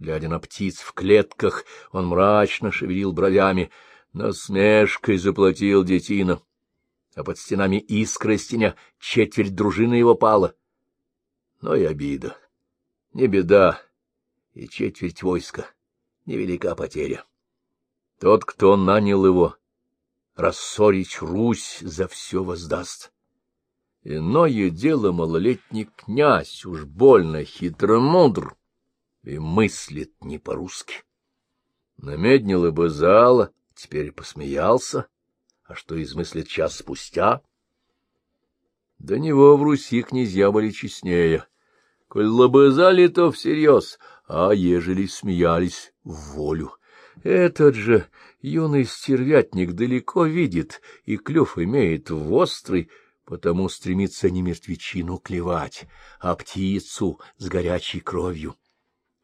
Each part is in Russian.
Глядя на птиц в клетках, он мрачно шевелил бровями. Насмешкой заплатил детина. А под стенами искростеня четверть дружины его пала. Но и обида. Не беда. И четверть войска. Невелика потеря. Тот, кто нанял его, рассорить Русь за все воздаст. Иное дело малолетний князь, уж больно хитромудр, и мыслит не по-русски. Намеднил бы зала, теперь посмеялся, а что измыслит час спустя? До него в Руси князья были честнее. Коль лобызали, то всерьез, а ежели смеялись в волю. Этот же юный стервятник далеко видит и клюв имеет в острый, потому стремится не мертвечину клевать, а птицу с горячей кровью.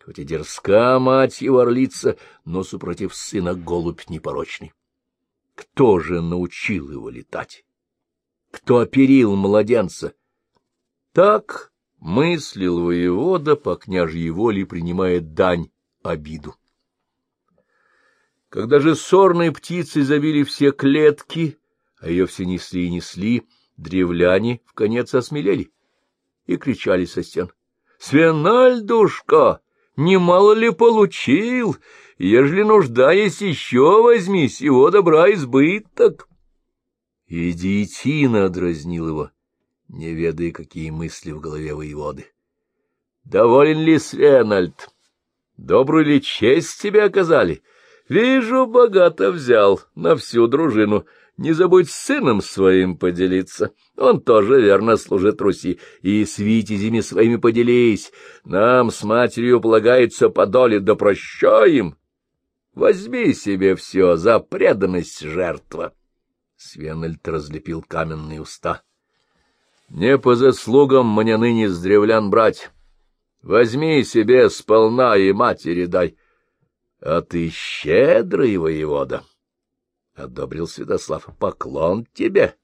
Хоть и дерзка мать его орлица, но супротив сына голубь непорочный. Кто же научил его летать? Кто оперил младенца? Так мыслил воевода, по княжьей воле принимая дань обиду. Когда же сорные птицы забили все клетки, а ее все несли и несли, древляне в конец осмелели и кричали со стен. — Свинальдушка, немало ли получил? Ежели нужда есть еще, возьми сего добра избыток. И детина дразнил его, не ведая, какие мысли в голове воеводы. — Доволен ли Свенальд? Добрую ли честь тебе оказали? — Вижу, богато взял на всю дружину. Не забудь с сыном своим поделиться. Он тоже верно служит Руси. И с витязями своими поделись. Нам с матерью полагается по доле, да прощаем. Возьми себе все за преданность жертва. Свенельд разлепил каменные уста. Не по заслугам мне ныне с древлян брать. Возьми себе сполна и матери дай. — А ты щедрый воевода, — одобрил Святослав. — Поклон тебе.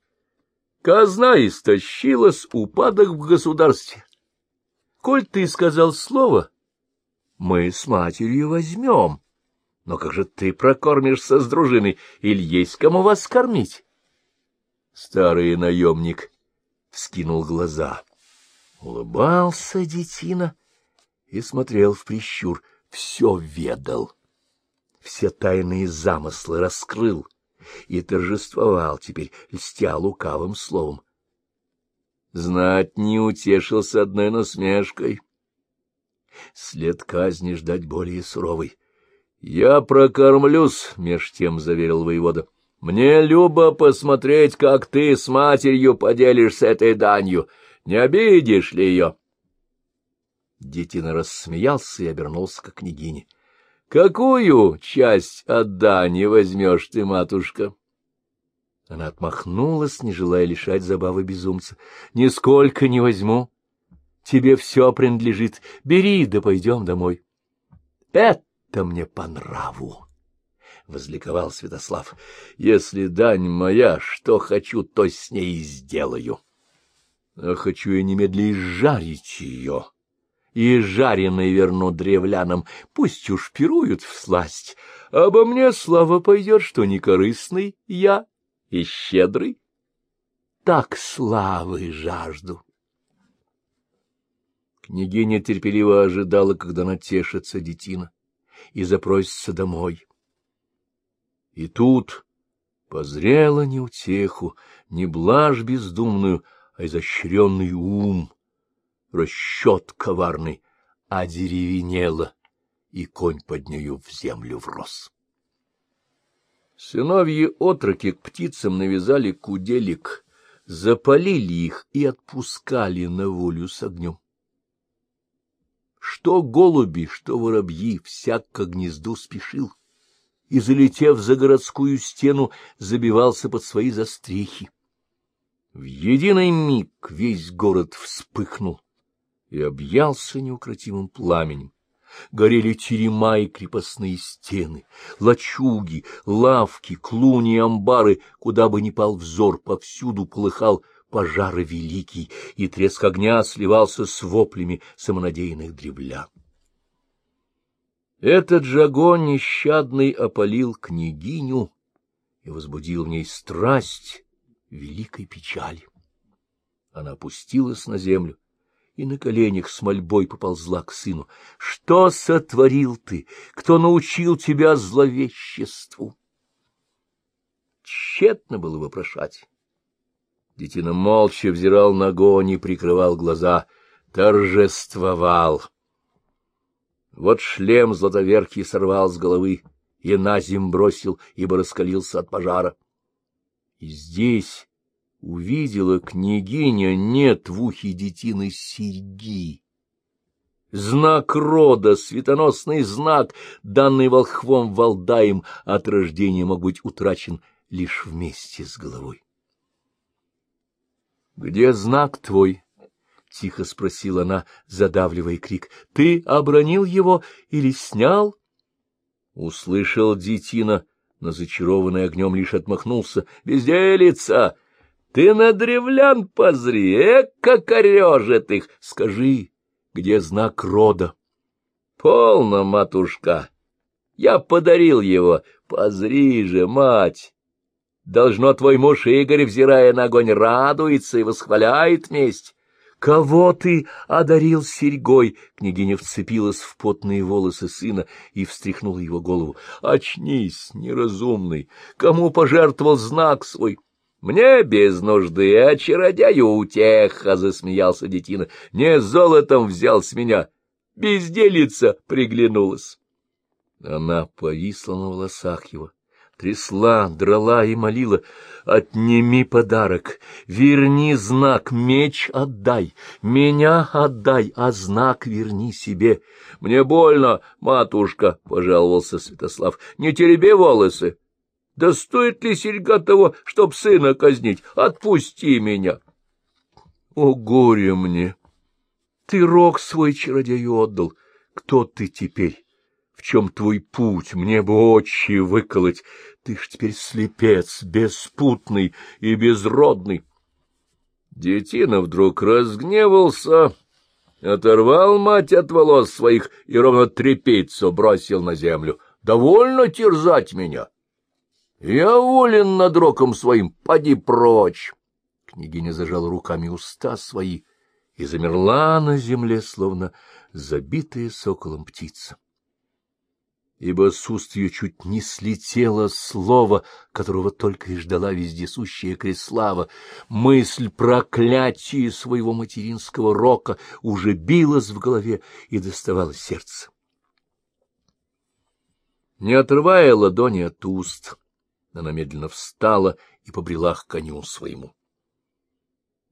Казна истощилась, упадок в государстве. Коль ты сказал слово, мы с матерью возьмем. Но как же ты прокормишься с дружиной, или есть кому вас кормить? Старый наемник вскинул глаза. Улыбался детина и смотрел в прищур, все ведал все тайные замыслы раскрыл и торжествовал теперь, льстя лукавым словом. Знать не утешился одной насмешкой. След казни ждать более суровый. — Я прокормлюсь, — меж тем заверил воевода. — Мне любо посмотреть, как ты с матерью поделишься этой данью. Не обидишь ли ее? Детина рассмеялся и обернулся к княгине. — Какую часть от Дани возьмешь ты, матушка? Она отмахнулась, не желая лишать забавы безумца. — Нисколько не возьму. Тебе все принадлежит. Бери, да пойдем домой. — Это мне по нраву, — возликовал Святослав. — Если дань моя, что хочу, то с ней сделаю. А хочу я немедленно жарить ее и жареный верну древлянам, пусть уж пируют в сласть. Обо мне слава пойдет, что некорыстный я и щедрый. Так славы жажду. Княгиня терпеливо ожидала, когда натешится детина и запросится домой. И тут позрела не утеху, не блажь бездумную, а изощренный ум, расчет коварный, одеревенела, и конь под нею в землю врос. Сыновьи отроки к птицам навязали куделик, запалили их и отпускали на волю с огнем. Что голуби, что воробьи, всяк к гнезду спешил, и, залетев за городскую стену, забивался под свои застрехи. В единый миг весь город вспыхнул, и объялся неукротимым пламенем. Горели терема и крепостные стены, лачуги, лавки, клуни и амбары, куда бы ни пал взор, повсюду полыхал пожар великий, и треск огня сливался с воплями самонадеянных древлян. Этот же огонь нещадный опалил княгиню и возбудил в ней страсть великой печали. Она опустилась на землю и на коленях с мольбой поползла к сыну. — Что сотворил ты? Кто научил тебя зловеществу? Тщетно было вопрошать. Детина молча взирал на огонь и прикрывал глаза. Торжествовал. Вот шлем златоверхий сорвал с головы и на зим бросил, ибо раскалился от пожара. И здесь увидела княгиня нет в ухе детины серьги. Знак рода, светоносный знак, данный волхвом Валдаем, от рождения мог быть утрачен лишь вместе с головой. — Где знак твой? — тихо спросила она, задавливая крик. — Ты обронил его или снял? Услышал детина, но зачарованный огнем лишь отмахнулся. — Безделица! Ты на древлян позри, эка корежет их! Скажи, где знак рода? — Полно, матушка! Я подарил его. Позри же, мать! Должно твой муж Игорь, взирая на огонь, радуется и восхваляет месть. «Кого ты одарил серьгой?» Княгиня вцепилась в потные волосы сына и встряхнула его голову. «Очнись, неразумный! Кому пожертвовал знак свой?» «Мне без нужды, а чародяю утеха!» — засмеялся детина. «Не золотом взял с меня, безделица приглянулась!» Она повисла на волосах его трясла, драла и молила. «Отними подарок, верни знак, меч отдай, меня отдай, а знак верни себе». «Мне больно, матушка», — пожаловался Святослав, — «не тереби волосы. Да стоит ли серьга того, чтоб сына казнить? Отпусти меня». «О, горе мне! Ты рог свой чародею отдал. Кто ты теперь?» в чем твой путь, мне бы очи выколоть. Ты ж теперь слепец, беспутный и безродный. Детина вдруг разгневался, оторвал мать от волос своих и ровно трепицу бросил на землю. «Довольно терзать меня! Я волен над роком своим, поди прочь!» Княгиня зажала руками уста свои и замерла на земле, словно забитая соколом птица ибо с уст ее чуть не слетело слово, которого только и ждала вездесущая Креслава. Мысль проклятия своего материнского рока уже билась в голове и доставала сердце. Не отрывая ладони от уст, она медленно встала и побрела к коню своему.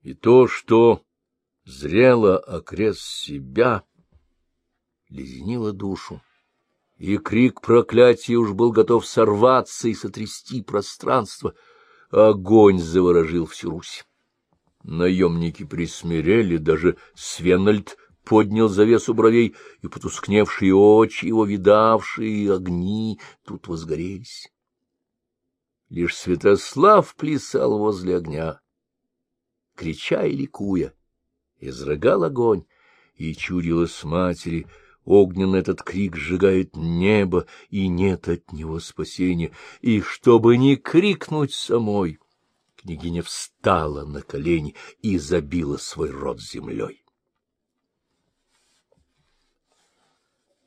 И то, что зрело окрест себя, леденило душу и крик проклятия уж был готов сорваться и сотрясти пространство. Огонь заворожил всю Русь. Наемники присмирели, даже Свенальд поднял завесу бровей, и потускневшие очи его, видавшие огни, тут возгорелись. Лишь Святослав плясал возле огня, крича и ликуя, изрыгал огонь, и чудилось матери — Огненный этот крик сжигает небо, и нет от него спасения. И чтобы не крикнуть самой, княгиня встала на колени и забила свой рот землей.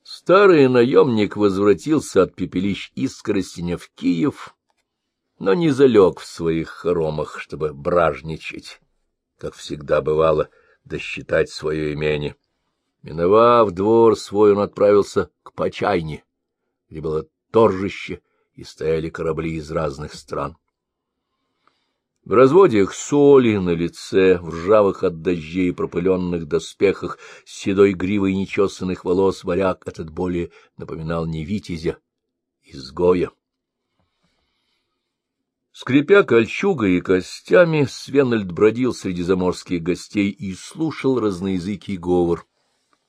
Старый наемник возвратился от пепелищ Искоростеня в Киев, но не залег в своих хоромах, чтобы бражничать, как всегда бывало, досчитать свое имение. Миновав двор свой, он отправился к Почайне, где было торжище, и стояли корабли из разных стран. В разводях соли на лице, в ржавых от дождей и пропыленных доспехах, с седой гривой нечесанных волос варяг этот более напоминал не витязя, изгоя. Скрипя кольчугой и костями, Свенальд бродил среди заморских гостей и слушал разноязыкий говор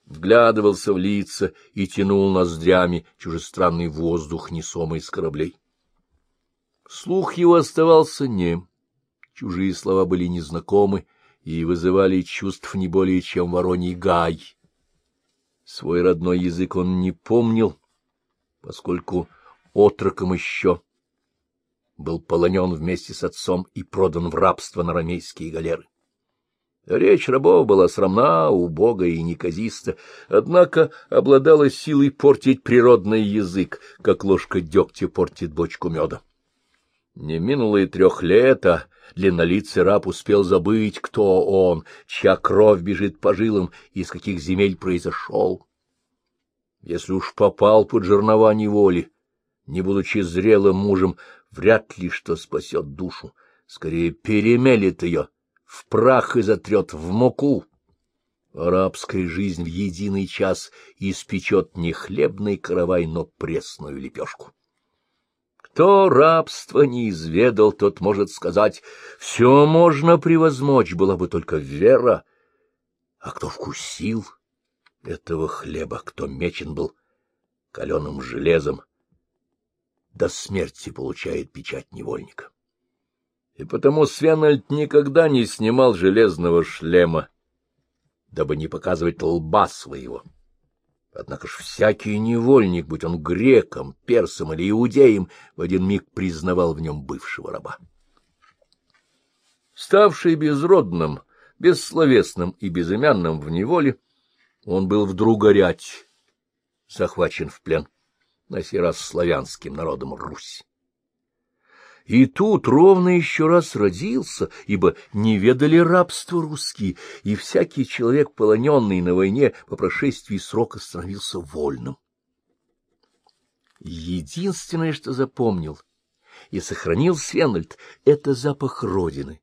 вглядывался в лица и тянул ноздрями чужестранный воздух, несомый с кораблей. Слух его оставался нем, чужие слова были незнакомы и вызывали чувств не более, чем вороний гай. Свой родной язык он не помнил поскольку отроком еще был полонен вместе с отцом и продан в рабство на ромейские галеры. Речь рабов была срамна, убога и неказиста, однако обладала силой портить природный язык, как ложка дегтя портит бочку меда. Не минуло и трех лет, а длиннолицый раб успел забыть, кто он, чья кровь бежит по жилам и из каких земель произошел. Если уж попал под жернова неволи, не будучи зрелым мужем, вряд ли что спасет душу, скорее перемелет ее, в прах и затрет в муку. Арабская жизнь в единый час испечет не хлебный каравай, но пресную лепешку. Кто рабство не изведал, тот может сказать, все можно превозмочь, была бы только вера. А кто вкусил этого хлеба, кто мечен был каленым железом, до смерти получает печать невольника. И потому Свенальд никогда не снимал железного шлема, дабы не показывать лба своего. Однако ж всякий невольник, будь он греком, персом или иудеем, в один миг признавал в нем бывшего раба. Ставший безродным, бессловесным и безымянным в неволе, он был вдруг горять, захвачен в плен, на сей раз славянским народом Русь. И тут ровно еще раз родился, ибо не ведали рабства русские, и всякий человек, полоненный на войне, по прошествии срока становился вольным. Единственное, что запомнил и сохранил Свенальд, — это запах Родины.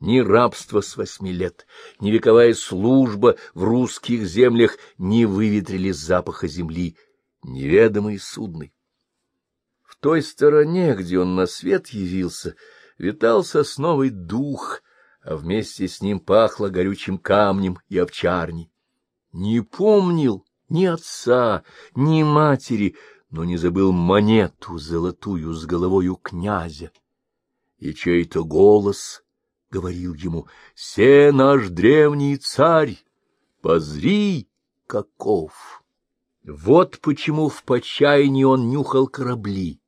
Ни рабство с восьми лет, ни вековая служба в русских землях не выветрили запаха земли, неведомой и судной той стороне, где он на свет явился, витал сосновый дух, а вместе с ним пахло горючим камнем и овчарней. Не помнил ни отца, ни матери, но не забыл монету золотую с головою князя. И чей-то голос говорил ему, «Се наш древний царь, позри, каков!» Вот почему в почаянии он нюхал корабли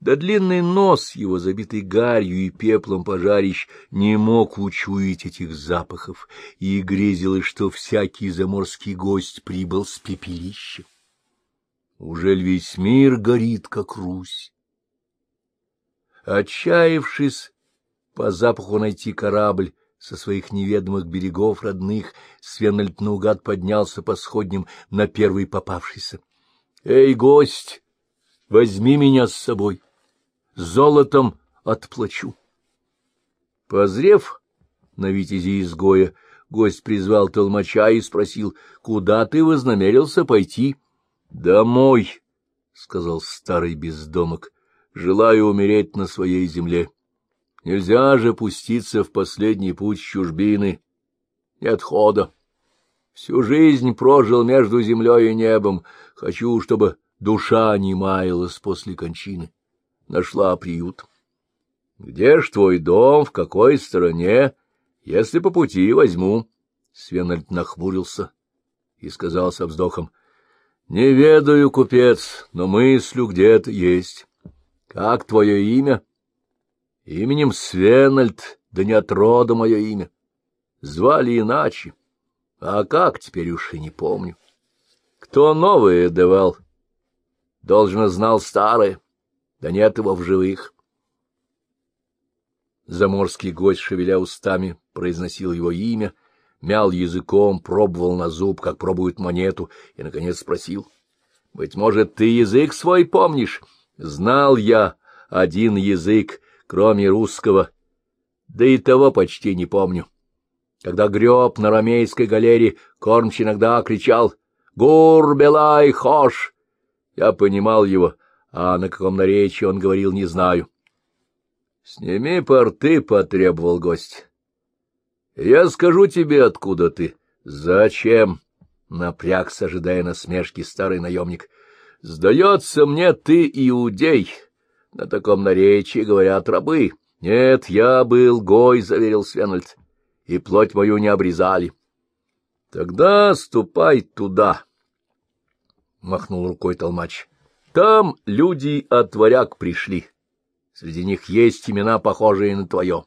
да длинный нос его, забитый гарью и пеплом пожарищ, не мог учуять этих запахов, и грезилось, что всякий заморский гость прибыл с пепелища. Ужель весь мир горит, как Русь? Отчаявшись по запаху найти корабль, со своих неведомых берегов родных, Свенальд наугад поднялся по сходням на первый попавшийся. — Эй, гость! Возьми меня с собой. Золотом отплачу. Позрев на витязи изгоя, гость призвал толмача и спросил, куда ты вознамерился пойти? — Домой, — сказал старый бездомок, — желаю умереть на своей земле. Нельзя же пуститься в последний путь чужбины. Нет хода. Всю жизнь прожил между землей и небом. Хочу, чтобы Душа не маялась после кончины, нашла приют. Где ж твой дом, в какой стороне? Если по пути возьму. Свенальд нахмурился и сказал со вздохом. — Не ведаю, купец, но мыслю где-то есть. Как твое имя? — Именем Свенальд, да не от рода мое имя. Звали иначе. А как, теперь уж и не помню. Кто новое давал? — Должно знал старое, да нет его в живых. Заморский гость, шевеля устами, произносил его имя, мял языком, пробовал на зуб, как пробуют монету, и, наконец, спросил. — Быть может, ты язык свой помнишь? Знал я один язык, кроме русского, да и того почти не помню. Когда греб на ромейской галере, кормч иногда кричал «Гур, белай, хош!» Я понимал его, а на каком наречии он говорил, не знаю. — Сними порты, — потребовал гость. — Я скажу тебе, откуда ты. — Зачем? — напрягся, ожидая насмешки старый наемник. — Сдается мне, ты иудей. На таком наречии говорят рабы. — Нет, я был гой, — заверил Свенальд, — и плоть мою не обрезали. — Тогда ступай туда. —— махнул рукой толмач. Там люди от варяг пришли. Среди них есть имена, похожие на твое.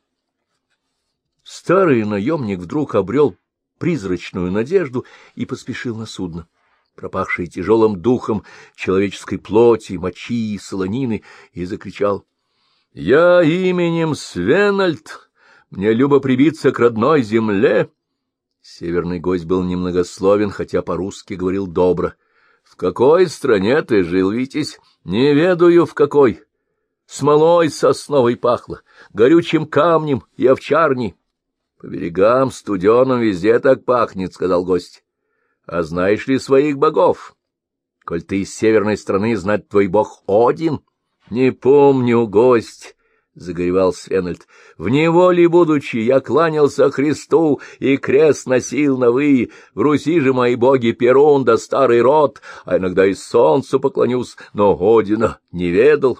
Старый наемник вдруг обрел призрачную надежду и поспешил на судно, пропахший тяжелым духом человеческой плоти, мочи и солонины, и закричал. — Я именем Свенальд, мне любо прибиться к родной земле. Северный гость был немногословен, хотя по-русски говорил добро. — В какой стране ты жил, Витязь? Не ведаю, в какой. Смолой сосновой пахло, горючим камнем и овчарней. — По берегам студеным везде так пахнет, — сказал гость. — А знаешь ли своих богов? Коль ты из северной страны, знать твой бог Один? — Не помню, гость, — загоревал Свенальд. — В неволе будучи, я кланялся Христу и крест носил на вы. В Руси же мои боги Перун да старый род, а иногда и солнцу поклонюсь, но Одина не ведал.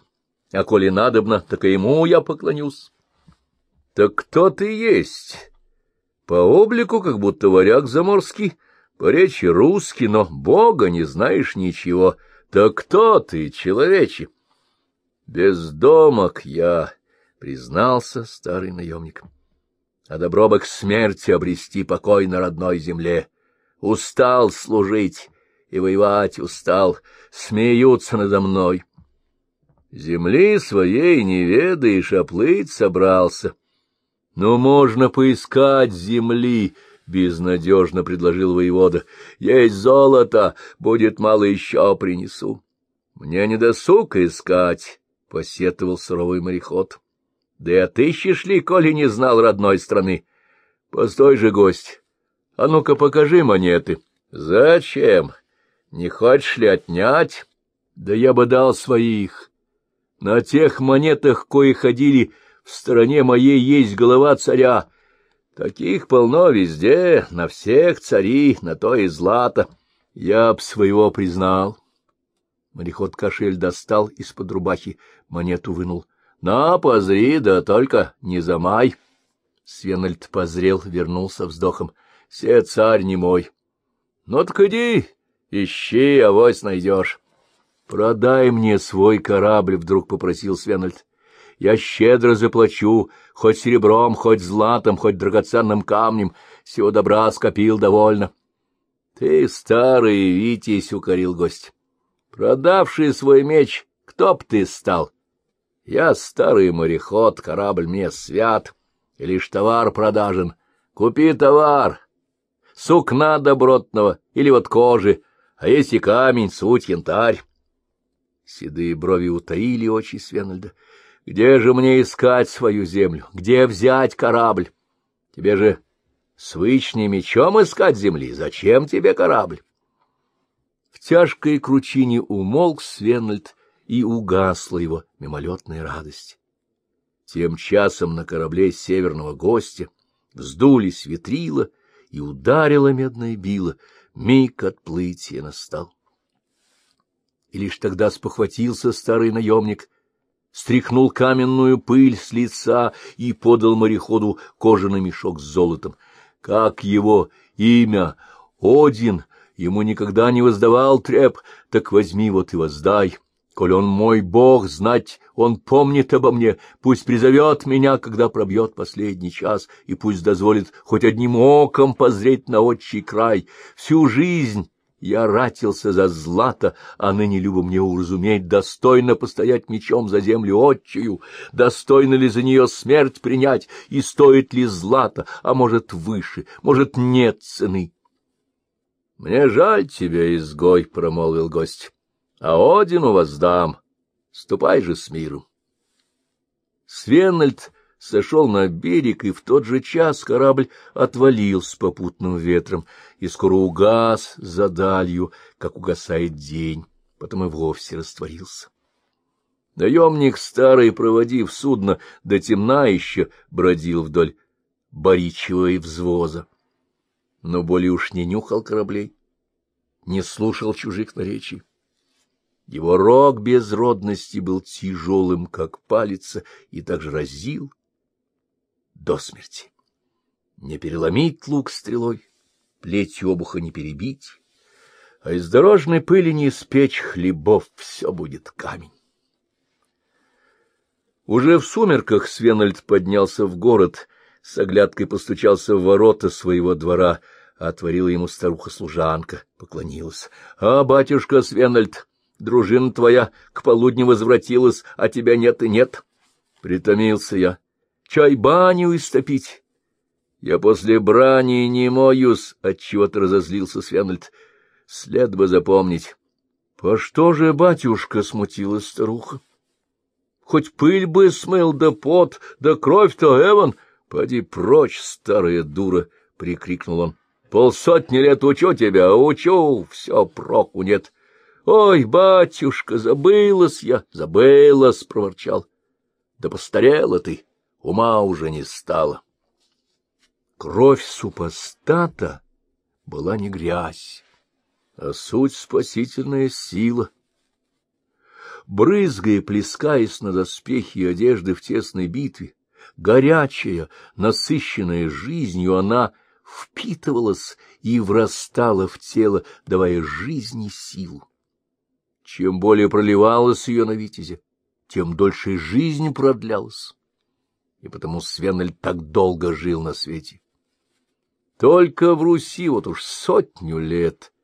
А коли надобно, так и ему я поклонюсь. Так кто ты есть? По облику, как будто варяг заморский, по речи русский, но бога не знаешь ничего. Так кто ты, человече? Бездомок я, признался старый наемник. А добро бы к смерти обрести покой на родной земле. Устал служить и воевать устал, смеются надо мной. Земли своей не ведаешь, а плыть собрался — но можно поискать земли, — безнадежно предложил воевода. — Есть золото, будет мало еще принесу. — Мне не досуг искать, — посетовал суровый мореход. — Да и отыщешь ли, коли не знал родной страны? — Постой же, гость, а ну-ка покажи монеты. — Зачем? Не хочешь ли отнять? — Да я бы дал своих. На тех монетах, кои ходили в стороне моей есть голова царя. Таких полно везде, на всех цари, на то и злато. Я б своего признал. Мореход кошель достал из-под рубахи, монету вынул. — На, позри, да только не замай. Свенальд позрел, вернулся вздохом. — Се царь не мой. — Ну так иди, ищи, авось найдешь. — Продай мне свой корабль, — вдруг попросил Свенальд я щедро заплачу, хоть серебром, хоть златом, хоть драгоценным камнем, всего добра скопил довольно. — Ты, старый Витязь, — укорил гость, — продавший свой меч, кто б ты стал? Я старый мореход, корабль мне свят, и лишь товар продажен. Купи товар, сукна добротного или вот кожи, а есть и камень, суть, янтарь. Седые брови утаили очи Свенальда. Где же мне искать свою землю? Где взять корабль? Тебе же свычным мечом искать земли. Зачем тебе корабль? В тяжкой кручине умолк Свенальд, и угасла его мимолетная радость. Тем часом на корабле северного гостя вздулись ветрила, и ударила медная била, миг отплытия настал. И лишь тогда спохватился старый наемник стряхнул каменную пыль с лица и подал мореходу кожаный мешок с золотом. Как его имя? Один. Ему никогда не воздавал треп, так возьми вот и воздай. Коль он мой бог, знать, он помнит обо мне, пусть призовет меня, когда пробьет последний час, и пусть дозволит хоть одним оком позреть на отчий край. Всю жизнь я ратился за злато, а ныне любо мне уразуметь, достойно постоять мечом за землю отчую, достойно ли за нее смерть принять, и стоит ли злато, а может выше, может нет цены. — Мне жаль тебя, изгой, — промолвил гость, — а Одину воздам. Ступай же с миром. Свенальд сошел на берег, и в тот же час корабль отвалил с попутным ветром и скоро угас за далью, как угасает день, потом и вовсе растворился. Наемник старый, проводив судно, до темна еще бродил вдоль баричьего взвоза, но более уж не нюхал кораблей, не слушал чужих наречий. Его рог безродности был тяжелым, как палица, и также разил до смерти. Не переломить лук стрелой, плетью обуха не перебить, а из дорожной пыли не испечь хлебов, все будет камень. Уже в сумерках Свенальд поднялся в город, с оглядкой постучался в ворота своего двора, отворила ему старуха-служанка, поклонилась. — А, батюшка Свенальд, дружина твоя к полудню возвратилась, а тебя нет и нет. Притомился я. Чай баню истопить. Я после брани не моюсь, отчего-то разозлился Свенальд. След бы запомнить. — По что же, батюшка, — смутилась старуха? — Хоть пыль бы смыл, да пот, да кровь-то, Эван! Поди прочь, старая дура! — прикрикнул он. — Полсотни лет учу тебя, учу, все проку нет. — Ой, батюшка, забылась я, забылась, — проворчал. — Да постарела ты, ума уже не стало. Кровь супостата была не грязь а суть — спасительная сила. Брызгая, плескаясь на доспехи и одежды в тесной битве, горячая, насыщенная жизнью, она впитывалась и врастала в тело, давая жизни силу. Чем более проливалась ее на витязе, тем дольше жизнь продлялась. И потому Свенель так долго жил на свете. Только в Руси вот уж сотню лет —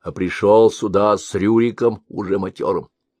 а пришел сюда с Рюриком уже матерым.